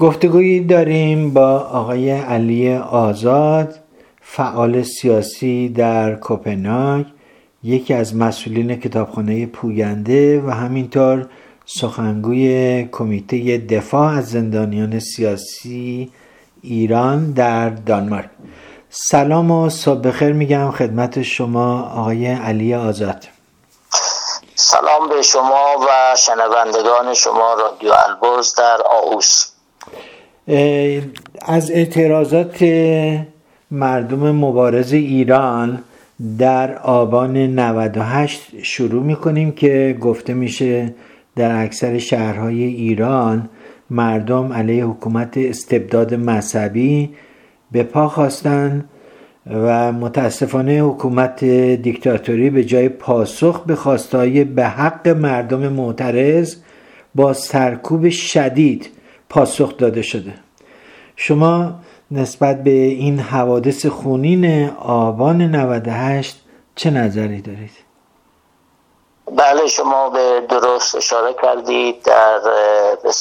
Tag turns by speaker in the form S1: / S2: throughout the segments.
S1: گفتگویی داریم با آقای علی آزاد فعال سیاسی در کوپنهاگ یکی از مسئولین کتابخانه پوینده و همینطور سخنگوی کمیته دفاع از زندانیان سیاسی ایران در دانمارک. سلام و صبح بخیر میگم خدمت شما آقای علی آزاد.
S2: سلام به شما و شنوندگان شما رادیو البرز در آهوس
S1: از اعتراضات مردم مبارز ایران در آبان 98 شروع می‌کنیم که گفته میشه در اکثر شهرهای ایران مردم علیه حکومت استبداد مذهبی به پا خواستن و متاسفانه حکومت دیکتاتوری به جای پاسخ به خواستهای به حق مردم معترض با سرکوب شدید پاسخ داده شده شما نسبت به این حوادث خونین آبان 98 چه نظری دارید؟
S2: بله شما به درست اشاره کردید در به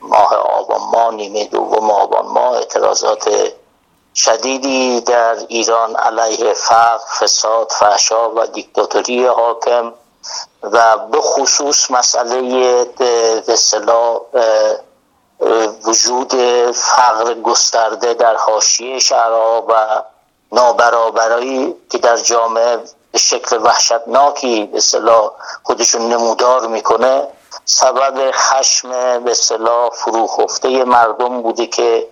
S2: ماه آبان ما نیمه دوم آبان ما اعتراضات شدیدی در ایران علیه فقر فساد فحشا و دیکتاتوری حاکم و به خصوص مسئله به وجود فقر گسترده در حاشیه شهرها و نابرابری که در جامعه به شکل وحشتناکی به صلاح خودشون نمودار می‌کنه سبب خشم به صلاح فروخفته مردم بوده که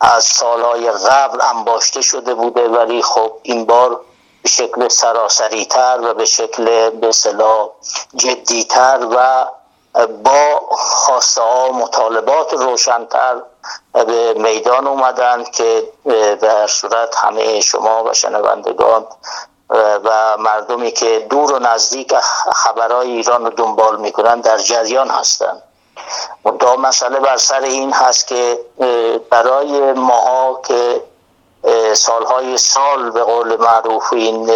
S2: از سالهای قبل انباشته شده بوده ولی خب این بار به شکل سراسری تر و به شکل به صلاح جدی تر و با خواسته ها مطالبات روشنتر به میدان اومدن که در صورت همه شما و شنوندگان و مردمی که دور و نزدیک خبرهای ایران رو دنبال می‌کنن در جریان هستند منتها مسئله بر سر این هست که برای ماها که سالهای سال به قول معروف این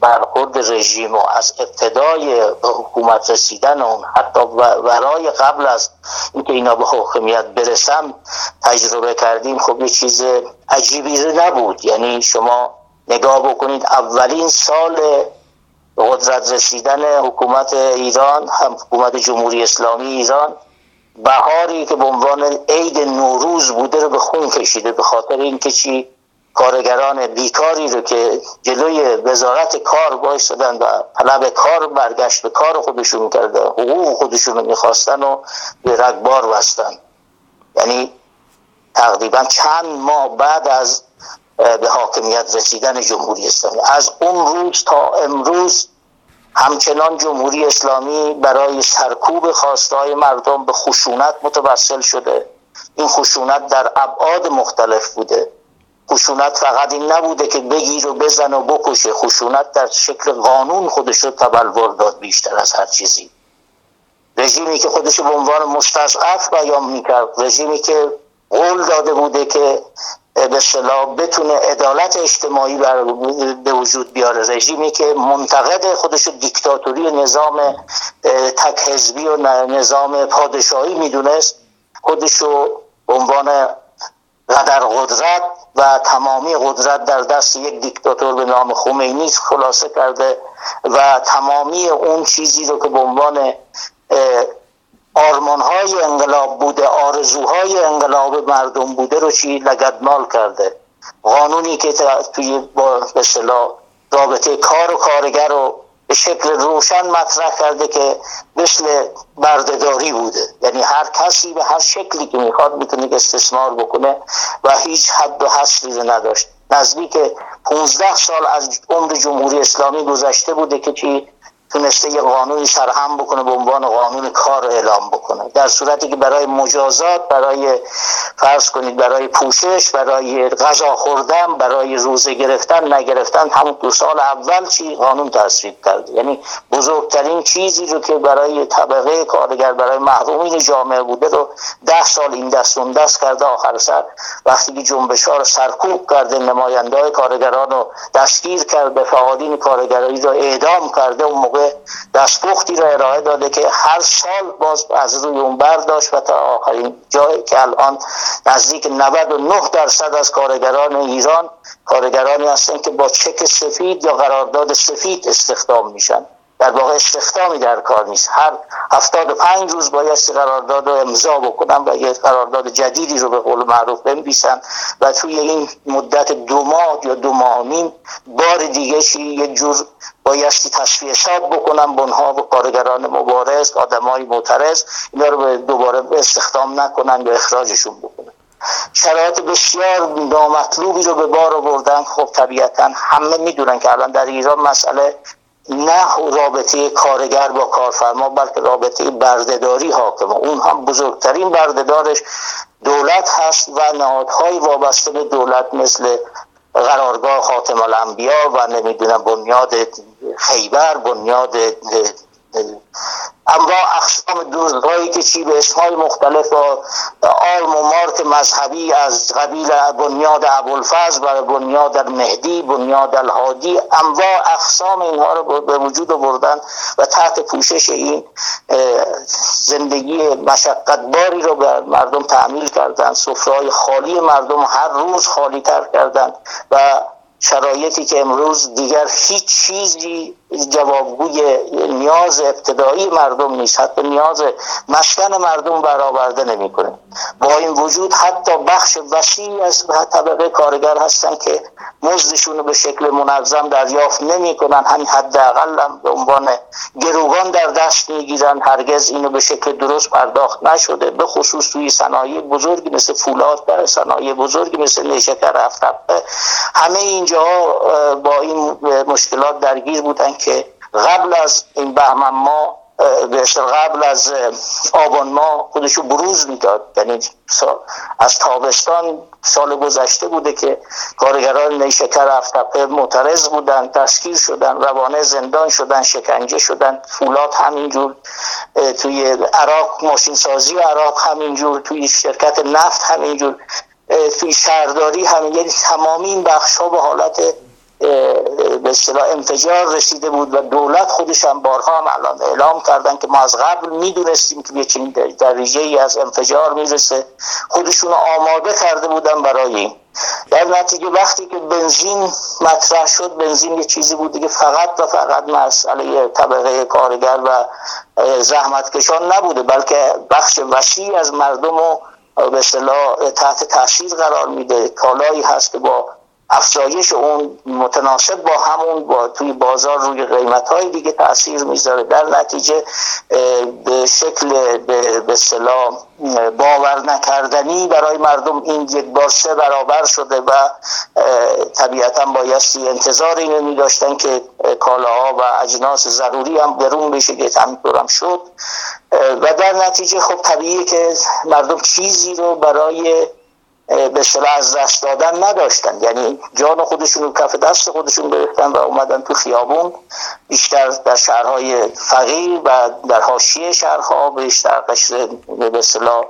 S2: برخورد رژیم و از ابتدای حکومت رسیدن اون حتی برای قبل از اینکه اینا به حکومت برسم تجربه کردیم خب یه چیز عجیبی نبود. یعنی شما نگاه بکنید اولین سال قدرت رسیدن حکومت ایران هم حکومت جمهوری اسلامی ایران بهاری که به عنوان عید نوروز بوده رو به خون کشیده به خاطر اینکه چی؟ کارگران بیکاری رو که جلوی وزارت کار بایستدن و طلب کار برگشت به کار خودشون کرده حقوق خودشون رو می‌خواستن و به رگبار بستن. یعنی تقریبا چند ماه بعد از به حاکمیت رسیدن جمهوری اسلامی. از اون روز تا امروز همچنان جمهوری اسلامی برای سرکوب خواستهای مردم به خشونت متوسل شده. این خشونت در ابعاد مختلف بوده. خشونت فقط این نبوده که بگیر و بزن و بکشه. خشونت در شکل قانون خودش رو تبلور داد بیشتر از هر چیزی. رژیمی که خودش به عنوان مستضعف بیان می‌کرد. رژیمی که قول داده بوده که به صلاح بتونه عدالت اجتماعی بر به وجود بیاره. رژیمی که منتقد خودش دیکتاتوری نظام تک حزبی و نظام پادشاهی می‌دونست خودش رو به عنوان قدر قدرت و تمامی قدرت در دست یک دیکتاتور به نام خمینی خلاصه کرده و تمامی اون چیزی رو که به عنوان آرمانهای انقلاب بوده آرزوهای انقلاب مردم بوده رو چی لگدمال کرده. قانونی که توی با اصطلاح رابطه کار و کارگر رو به شکل روشن مطرح کرده که مثل بردهداری بوده. یعنی هر کسی به هر شکلی که می‌خواد می‌تونه استثمار بکنه و هیچ حد و حصری رو نداشت. نزدیک 15 سال از عمر جمهوری اسلامی گذشته بوده که چی؟ تونسته یه قانونی سرهم بکنه به عنوان قانون کار اعلام بکنه. در صورتی که برای مجازات برای فرض کنید برای پوشش برای غذا خوردن برای روزه گرفتن نگرفتن همون دو سال اول چی؟ قانون تصویب کرده یعنی بزرگترین چیزی رو که برای طبقه کارگر برای محرومین جامعه بوده رو ده سال این دست اون دست کرده آخر سر. وقتی که جنبش ها رو سرکوب کرده نماینده های کارگران رو دستگیر کرده فعالین کارگرایی رو اعدام کرده اون موقع جواب دستپختی را ارائه داده که هر سال باز از روی اون برداشت و تا آخرین جایی که الان نزدیک 99 درصد از کارگران ایران کارگرانی هستند که با چک سفید یا قرارداد سفید استخدام میشن. در واقع استخدامی در کار نیست. هر هفتاد و پنج روز باید قرارداد رو امضا بکنن و یه قرارداد جدیدی رو به قول معروف بنویسن و توی این مدت دو ماه یا دو ماه نیم بار دیگه یه جور بایستی تصفیه حساب بکنن بنها و کارگران مبارز آدمای معترض اینا رو به دوباره استخدام نکنن یا اخراجشون بکنن. شرایط بسیار نامطلوبی رو به بار آوردن. خب طبیعتا همه می‌دونن که الان در ایران مسئله نه رابطه کارگر با کارفرما بلکه رابطه بردهداری حاکمه اون هم بزرگترین بردهدارش دولت هست و نهادهای وابسته به دولت مثل قرارگاه خاتم الانبیا و نمی‌دونم بنیاد خیبر بنیاد اما اقسام دوزهایی که چی به اسمهای مختلف و آرم و مارک مذهبی از قبیل بنیاد ابوالفضل و بنیاد مهدی بنیاد الهادی انواع اقسام اینها رو به وجود آوردن و تحت پوشش این زندگی مشقتباری رو به مردم تعمیل کردن. سفرهای خالی مردم هر روز خالی تر کردن و شرایطی که امروز دیگر هیچ چیزی جوابگوی نیاز ابتدایی مردم نیست. حتی نیاز مسکن مردم برآورده نمی‌کنه. با این وجود حتی بخش وسیعی از طبقه کارگر هستن که مزدشون رو به شکل منظم دریافت نمی‌کنن. همین حداقل هم به عنوان گروگان در دست می‌گیرن. هرگز اینو به شکل درست پرداخت نشده. به خصوص توی صنایع بزرگی مثل فولاد صنایع بزرگی مثل نیشکر افتقه همه اینجا با این مشکلات درگیر بودن که قبل از این بهمن ما قبل از آبان ما خودشو بروز می‌داد. یعنی از تابستان سال گذشته بوده که کارگران نیشکر افتقه معترض بودن تسکیر شدن روانه زندان شدن شکنجه شدن فولاد همینجور توی عراق ماشین سازی عراق همینجور توی شرکت نفت همینجور. توی شهرداری یعنی تمامی این بخش ها به حالت به اصطلاح انفجار رسیده بود و دولت خودش هم بارها هم الان اعلام کردن که ما از قبل می‌دونستیم که چنین دریجه ای از انفجار می‌رسه. خودشون آماده کرده بودن برای این. در نتیجه وقتی که بنزین مطرح شد بنزین یه چیزی بود که فقط و فقط مسئله طبقه کارگر و زحمتکشان نبوده بلکه بخش وسیعی از مردم رو به تحت تاثیر قرار میده. کالایی هست که با افزایش اون متناسب با همون با توی بازار روی قیمت های دیگه تاثیر می‌ذاره. در نتیجه به شکل به اصطلاح باور نکردنی برای مردم این یک بار سه برابر شده و طبیعتا بایستی انتظار اینو می داشتن که کالاها و اجناس ضروری هم برون بشه که همینطور هم شد. و در نتیجه خب طبیعیه که مردم چیزی رو برای به صلاح از دست دادن نداشتن. یعنی جان خودشون رو کف دست خودشون گرفتن و اومدن تو خیابون بیشتر در شهرهای فقیر و در حاشیه شهرها بیشتر قشر به صلاح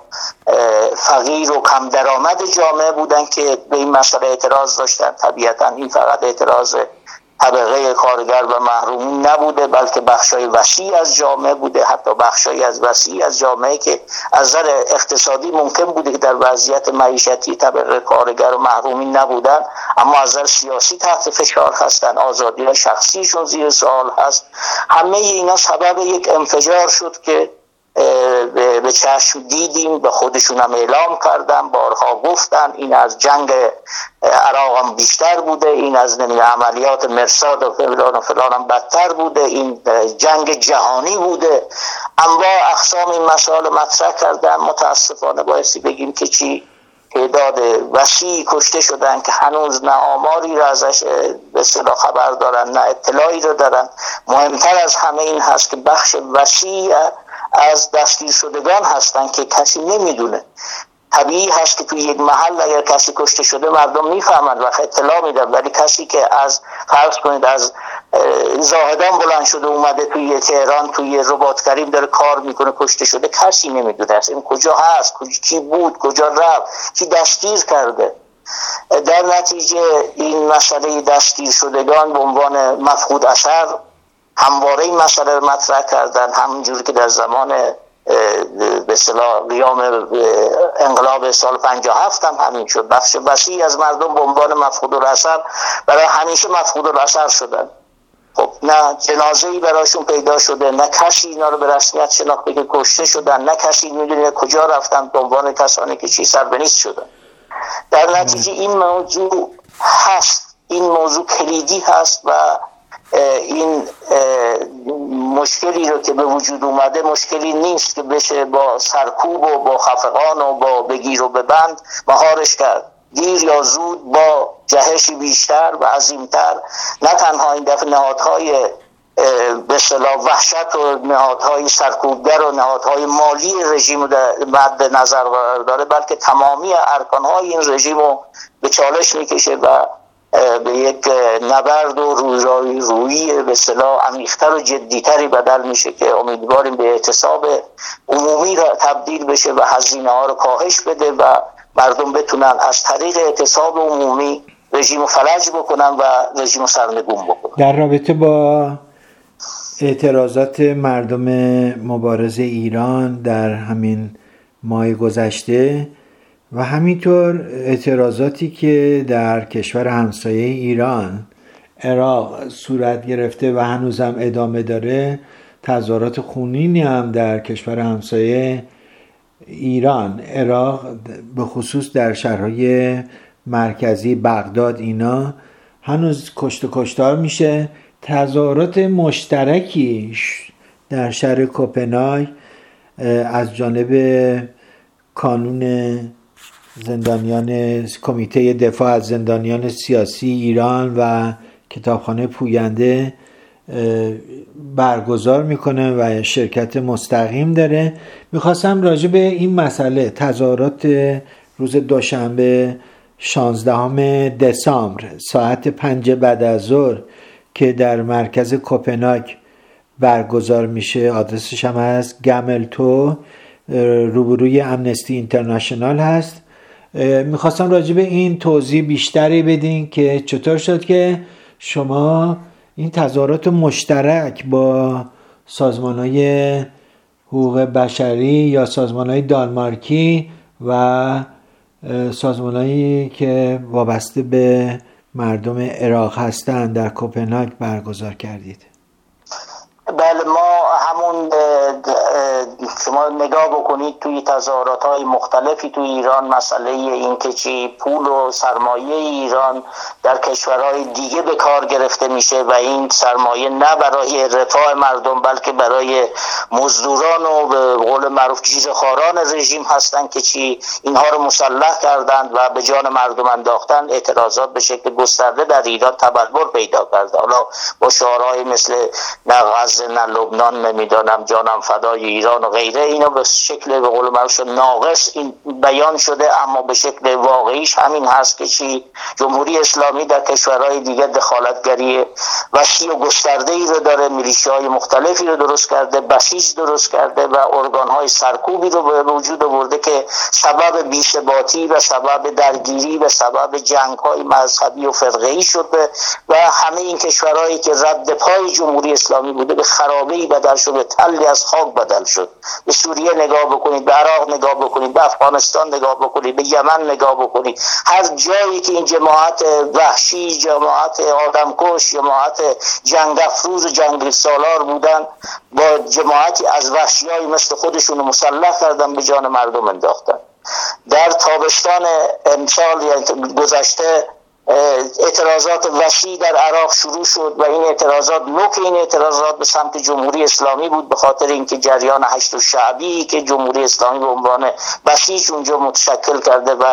S2: فقیر و کم درآمد جامعه بودن که به این مسئله اعتراض داشتن. طبیعتا این فقط اعتراض طبقه کارگر و محرومین نبوده بلکه بخشای وسیع از جامعه بوده حتی بخشای از وسیع از جامعه که از نظر اقتصادی ممکن بوده که در وضعیت معیشتی طبقه کارگر و محرومین نبودن اما از نظر سیاسی تحت فشار هستن آزادی شخصیشون زیر سوال هست. همه اینا سبب یک انفجار شد که به چشم دیدیم به خودشون هم اعلام کردن بارها گفتن این از جنگ عراق هم بیشتر بوده این از عملیات مرساد و فلان و فلان هم بدتر بوده این جنگ جهانی بوده. انواع اقسام این مسائل مطرح کردن متاسفانه بایستی بگیم که چی؟ تعداد وسیعی کشته شدن که هنوز نه آماری را ازش به صدا خبر دارن نه اطلاعی رو دارن. مهمتر از همه این هست که بخش وسیع از دستگیر شدگان هستن که کسی نمی‌دونه. طبیعی هست که توی یک محل اگر کسی کشته شده مردم می‌فهمند و اطلاع میدن ولی کسی که از فرض کنید از زاهدان بلند شده اومده توی تهران توی ربات کریم داره کار می‌کنه کشته شده کسی نمی‌دونه این کجا هست کی بود کجا رفت کی دستگیر کرده. در نتیجه این مسئله دستگیر شدگان به عنوان مفقود اثر همواره این مسئله رو مطرح کردن. همونجوری که در زمان به صلاح قیام انقلاب سال 57 هم همین شد. بخش وسیعی از مردم به عنوان مفقود الاثر برای همیشه مفقود الاثر شدن. خب نه جنازه ای براشون پیدا شده نه کسی اینا رو به رسمیت شناخته که کشته شدن نه کسی می‌دونه کجا رفتن به عنوان کسانی که چی سر به شدن. در نتیجه این موضوع هست. این موضوع کلیدی هست و این مشکلی رو که به وجود اومده مشکلی نیست که بشه با سرکوب و با خفقان و با بگیر و ببند مهارش کرد. دیر یا زود با جهشی بیشتر و عظیمتر نه تنها این دفعه نهادهای به صلاح وحشت و نهادهای سرکوبگر و نهادهای مالی رژیم مد نظر داره بلکه تمامی ارکانهای این رژیم رو به چالش می‌کشه و به یک نبرد و روی روی به صلاح عمیقتر و جدیتری بدل میشه که امیدواریم به اعتصاب عمومی را تبدیل بشه و هزینه ها رو کاهش بده و مردم بتونن از طریق اعتصاب عمومی رژیم فلج بکنن و رژیم سرنگون بکنن.
S1: در رابطه با اعتراضات مردم مبارز ایران در همین ماه گذشته و همینطور اعتراضاتی که در کشور همسایه ایران عراق صورت گرفته و هنوزم ادامه داره تظاهرات خونینی هم در کشور همسایه ایران عراق به خصوص در شهرهای مرکزی بغداد اینا هنوز کشت و کشتار میشه. تظاهرات مشترکی در شهر کوپنای از جانب کانون زندانیان کمیته دفاع از زندانیان سیاسی ایران و کتابخانه پوینده برگزار می‌کنه و شرکت مستقیم داره. می‌خواستم راجع به این مسئله تظاهرات روز دوشنبه 16 دسامبر ساعت پنج بعد از ظهر که در مرکز کوپناک برگزار میشه. آدرسش هم هست گملتو روبروی امنستی اینترنشنال هست. می‌خواستم راجع به این توضیح بیشتری بدین که چطور شد که شما این تظاهرات مشترک با سازمان های حقوق بشری یا سازمان های دانمارکی و سازمان که وابسته به مردم عراق هستند در کوپنهاگ برگزار کردید؟
S2: بله ما همون شما نگاه بکنید توی تظاهرات های مختلفی توی ایران مسئله این که چی پول و سرمایه ایران در کشورهای دیگه به کار گرفته میشه و این سرمایه نه برای رفاه مردم بلکه برای مزدوران و به قول معروف خاران رژیم هستن که چی اینها رو مسلح کردند و به جان مردم انداختن. اعتراضات به شکل گسترده در ایران تبلور پیدا کرده. حالا با شعارهای مثل نه غزه نه لبنان نمی‌دانم جانم فدای ایران و غیره اینا به شکل به قول ناقص این بیان شده اما به شکل واقعیش همین هست که چی؟ جمهوری اسلامی در کشورهای دیگه دخالتگری وسیع و گسترده ای رو داره میلیشی های مختلفی رو درست کرده بسیج درست کرده و ارگان های سرکوبی رو به وجود آورده که سبب بیثباتی و سبب درگیری و سبب جنگ های مذهبی و فرقه ای شده و همه این کشورهایی که رد پای جمهوری اسلامی بوده به خرابه ای بدل شده تلی از خاک بدل شد. به سوریه نگاه بکنید به عراق نگاه بکنید به افغانستان نگاه بکنید به یمن نگاه بکنید. هر جایی که این جماعت وحشی جماعت آدمکش جماعت جنگ افروز و جنگ سالار بودن با جماعتی از وحشی های مثل خودشون مسلح کردن به جان مردم انداختن. در تابستان امسال یعنی گذشته اعتراضات وسیع در عراق شروع شد و این اعتراضات نوک این اعتراضات به سمت جمهوری اسلامی بود به خاطر اینکه جریان هشت و شعبی که جمهوری اسلامی به عنوان بسیج اونجا متشکل کرده و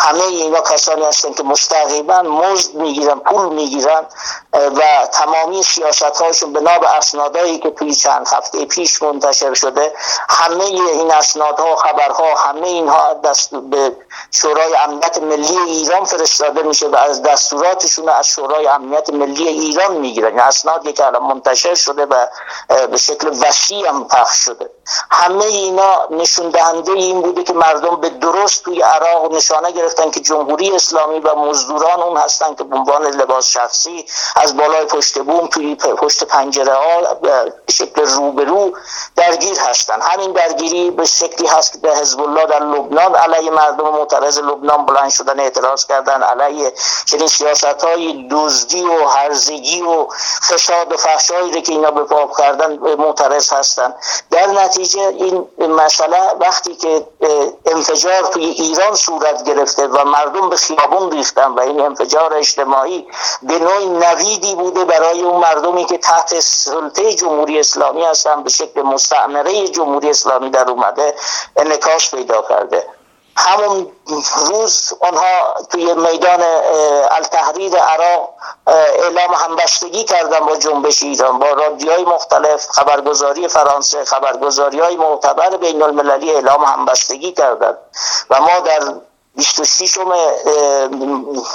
S2: همه اینا کسانی هستن که مستقیما مزد می‌گیرن پول می‌گیرن و تمامی سیاست هاشون بنا به اسنادهایی که توی چند هفته پیش منتشر شده همه این اسنادها خبرها همه اینها دست به شورای امنیت ملی ایران فرستاده میشه و از دستوراتشون از شورای امنیت ملی ایران می‌گیرن. یعنی اسنادی که الان منتشر شده و به شکل وسیع هم پخش شده. همه اینا نشون دهنده این بوده که مردم به درست توی عراق نشانه گرفتن که جمهوری اسلامی و مزدوران اون هستن که به عنوان لباس شخصی از بالای پشت بوم توی پشت پنجره ها به شکل روبرو درگیر هستن. همین درگیری به شکلی هست که به حزب الله در لبنان علیه مردم معترض لبنان بلند شدن اعتراض کردن علیه چنین سیاست های دزدی و هرزگی و فساد و فحشایی که اینا به پاپ کردن معترض هستن. در نتیجه این مسئله وقتی که انفجار توی ایران صورت گرفته و مردم به خیابون ریختن و این انفجار اجتماعی به نوعی نویدی بوده برای اون مردمی که تحت سلطه جمهوری اسلامی هستن به شکل مستعمره جمهوری اسلامی در اومده انکاش پیدا کرده. همون روز آنها توی میدان التحریر عراق اعلام همبستگی کردن با جنبش ایران با رادیوهای مختلف خبرگزاری فرانسه خبرگزاری های معتبر بین المللی اعلام همبستگی کردند و ما در 26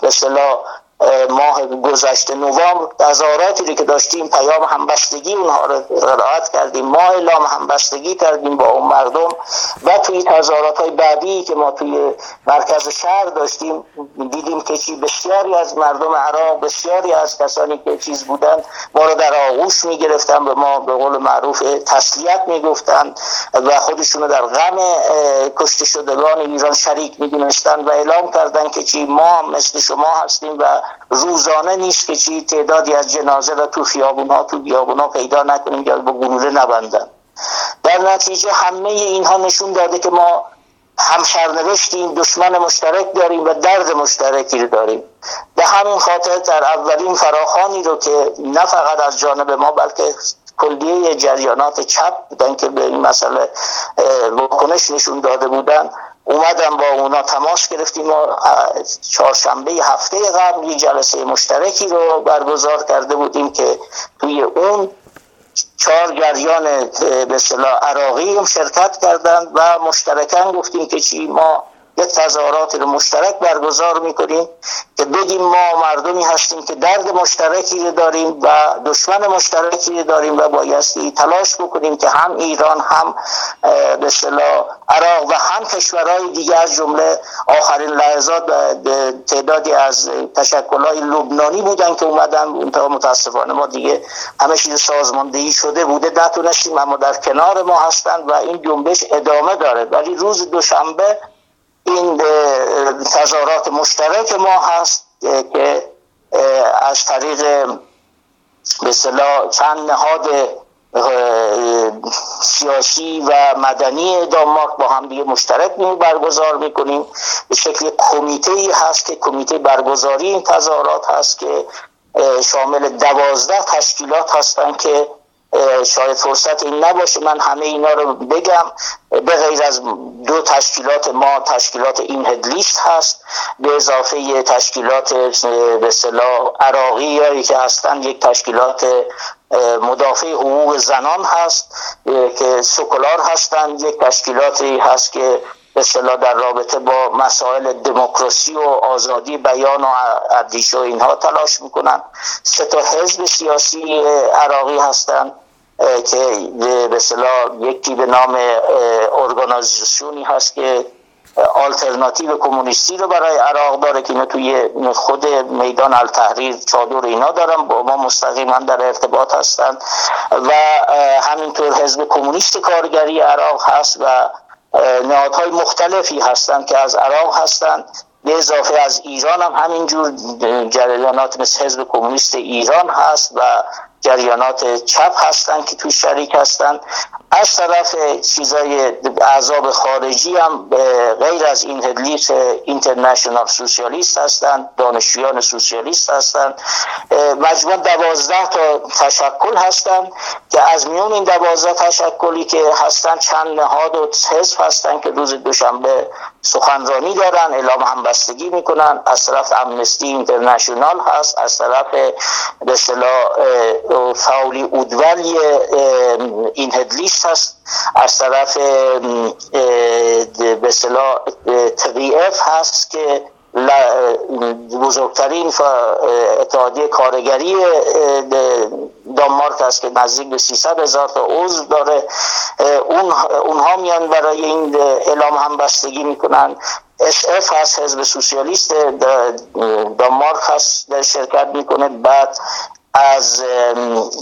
S2: به ماه گذشته نوامبر تظاهراتی که داشتیم پیام همبستگی اونها رو قرائت کردیم ما اعلام همبستگی کردیم با اون مردم و توی تظاهرات های بعدی که ما توی مرکز شهر داشتیم دیدیم که چی بسیاری از مردم عراق بسیاری از کسانی که چیز بودن ما رو در آغوش می‌گرفتن به ما به قول معروف تسلیت می‌گفتن و خودشون در غم کشته شدگان ایران شریک می‌دونستن و اعلام کردن که چی ما مثل شما هستیم و روزانه نیست که چی تعدادی از جنازه را تو خیابونا تو بیابونا پیدا نکنیم یا با گلوله نبندن. در نتیجه همه اینها نشون داده که ما هم سرنوشتیم دشمن مشترک داریم و درد مشترکی رو داریم. به همین خاطر در اولین فراخانی رو که نه فقط از جانب ما بلکه کلیه جریانات چپ بودن که به این مسئله واکنش نشون داده بودن اومدم با اونا تماس گرفتیم و چهارشنبه هفته قبل یه جلسه مشترکی رو برگزار کرده بودیم که توی اون چهار جریان به صلاح عراقی شرکت کردند و مشترکان گفتیم که چی ما یک تظاهرات رو مشترک برگزار می‌کنیم که بگیم ما مردمی هستیم که درد مشترکی داریم و دشمن مشترکی داریم و بایستی تلاش بکنیم که هم ایران هم به اصطلاح عراق و هم کشورهای دیگه از جمله آخرین لحظات تعدادی از تشکلهای لبنانی بودن که اومدن. تا متاسفانه ما دیگه همه چیز سازماندهی شده بوده. نتونستیم اما در کنار ما هستند و این جنبش ادامه داره. ولی روز دوشنبه این تظاهرات مشترک ما هست که از طریق به چند نهاد سیاسی و مدنی دانمارک با هم دیگه مشترک می برگزار می‌کنیم. به شکل کمیته ای هست که کمیته برگزاری این تظاهرات هست که شامل دوازده تشکیلات هستند که شاید فرصت این نباشه. من همه اینا رو بگم. به غیر از دو تشکیلات ما تشکیلات این هدلیست هست. به اضافه تشکیلات به صلاح عراقی که هستن. یک تشکیلات مدافع حقوق زنان هست که سکولار هستند یک تشکیلاتی هست که به در رابطه با مسائل دموکراسی و آزادی بیان و اندیشه و اینها تلاش می‌کنن. سه تا حزب سیاسی عراقی هستند که به صلاح یکی به نام ارگانیزیشنی هست که آلترناتیو کمونیستی رو برای عراق داره که اینا توی خود میدان التحریر چادر اینا دارن با ما مستقیما در ارتباط هستند و همینطور حزب کمونیست کارگری عراق هست و نهادهای مختلفی هستند که از عراق هستند به اضافه از ایران هم همینجور جریانات مثل حزب کمونیست ایران هست و جریانات چپ هستند که توی شریک هستند از طرف چیزای اعضاب خارجی هم غیر از این هدلیس اینترنشنال سوسیالیست هستند دانشجویان سوسیالیست هستند. مجموع دوازده تا تشکل هستند که از میون این دوازده تشکلی که هستند چند نهاد و حزب هستند که روز دوشنبه سخنرانی دارن اعلام همبستگی می‌کنن. از طرف امنستی اینترنشنال هست از طرف به فاولی اودولی این هدلیست هست از طرف به اصطلاح تقیف هست که بزرگترین اتحادیه کارگری دانمارک است که نزدیک به 300 هزار تا عضو داره. اون اونها میان برای این اعلام همبستگی می‌کنن. اف هست حزب سوسیالیست دانمارک هست در شرکت می‌کنه. بعد از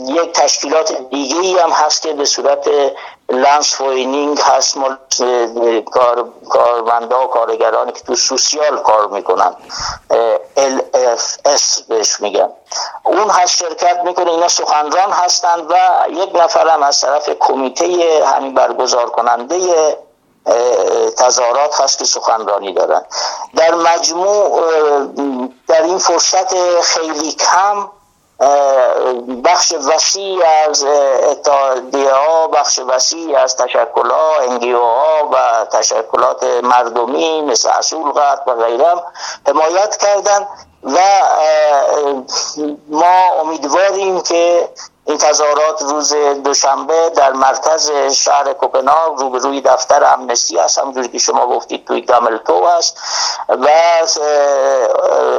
S2: یک تشکیلات دیگه ای هم هست که به صورت landsforening هست مال کار، کارمندا و کارگرانی که تو social کار می‌کنن. LFS بهش میگن. اون هست شرکت می‌کنه اینا سخنران هستند و یک نفرم از طرف کمیته همین برگزار کننده تظاهرات هست که سخنرانی دارن. در مجموع در این فرصت خیلی کم بخش وسیع از اتحادیه ها بخش وسیع از تشکل ها انگیو ها و تشکلات مردمی مثل اصول و غیرم حمایت کردن و ما امیدواریم که این تظاهرات روز دوشنبه در مرکز شهر کوپنهاگ روبروی دفتر امنستی هست همونجوری که شما گفتید توی گاملتو هست. و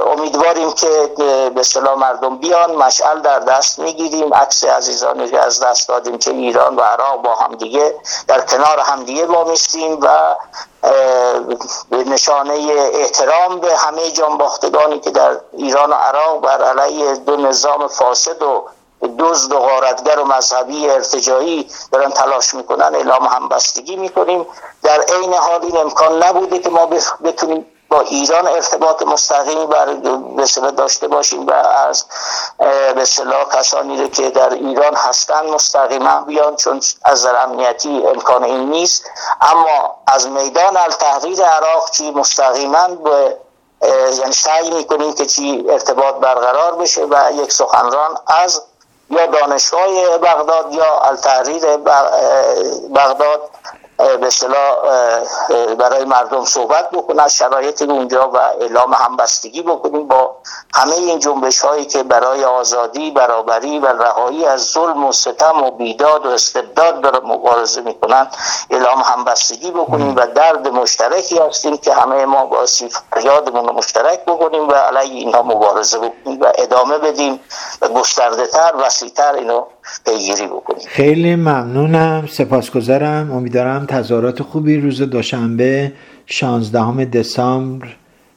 S2: امیدواریم که به صلاح مردم بیان مشعل در دست می‌گیریم. عکس عزیزانی که از دست دادیم که ایران و عراق با همدیگه در کنار همدیگه وامیستیم و به نشانه احترام به همه جانباختگانی که در ایران و عراق بر علیه دو نظام فاسد و دزد و غارتگر و مذهبی ارتجایی دارن تلاش می‌کنن اعلام همبستگی می‌کنیم. در عین حال این امکان نبوده که ما بتونیم با ایران ارتباط مستقیم بر به داشته باشیم و از به کسانی رو که در ایران هستن مستقیما بیان چون از در امنیتی امکان این نیست. اما از میدان التحریر عراق چی مستقیما به یعنی سعی می‌کنیم که چی ارتباط برقرار بشه و یک سخنران از یا دانشگاه بغداد یا التحریر بغداد به اصطلاح برای مردم صحبت بکنن از شرایط اونجا و اعلام همبستگی بکنیم با همه این جنبش هایی که برای آزادی برابری و رهایی از ظلم و ستم و بیداد و استبداد مبارزه می‌کنن. اعلام همبستگی بکنیم و درد مشترکی هستیم که همه ما باسی فریادمون رو مشترک بکنیم و علیه اینها مبارزه بکنیم و ادامه بدیم و گسترده تر وسیعتر اینو پیگیری بکنیم.
S1: خیلی ممنونم سپاسگزارم. امیدوارم تظاهرات خوبی روز دوشنبه 16 دسامبر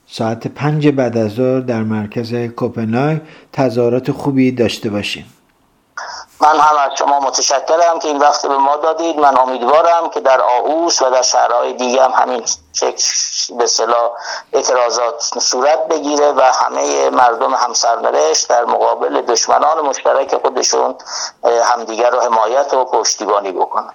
S1: ساعت پنج بعد از ظهر در مرکز کوپنهاگ تظاهرات خوبی داشته باشیم.
S2: من هم از شما متشکرم که این وقت به ما دادید. من امیدوارم که در آهوس و در شهرهای دیگه هم همین به صلاح اعتراضات صورت بگیره و همه مردم همسرنوشت در مقابل دشمنان مشترک خودشون همدیگر رو حمایت و پشتیبانی بکنن.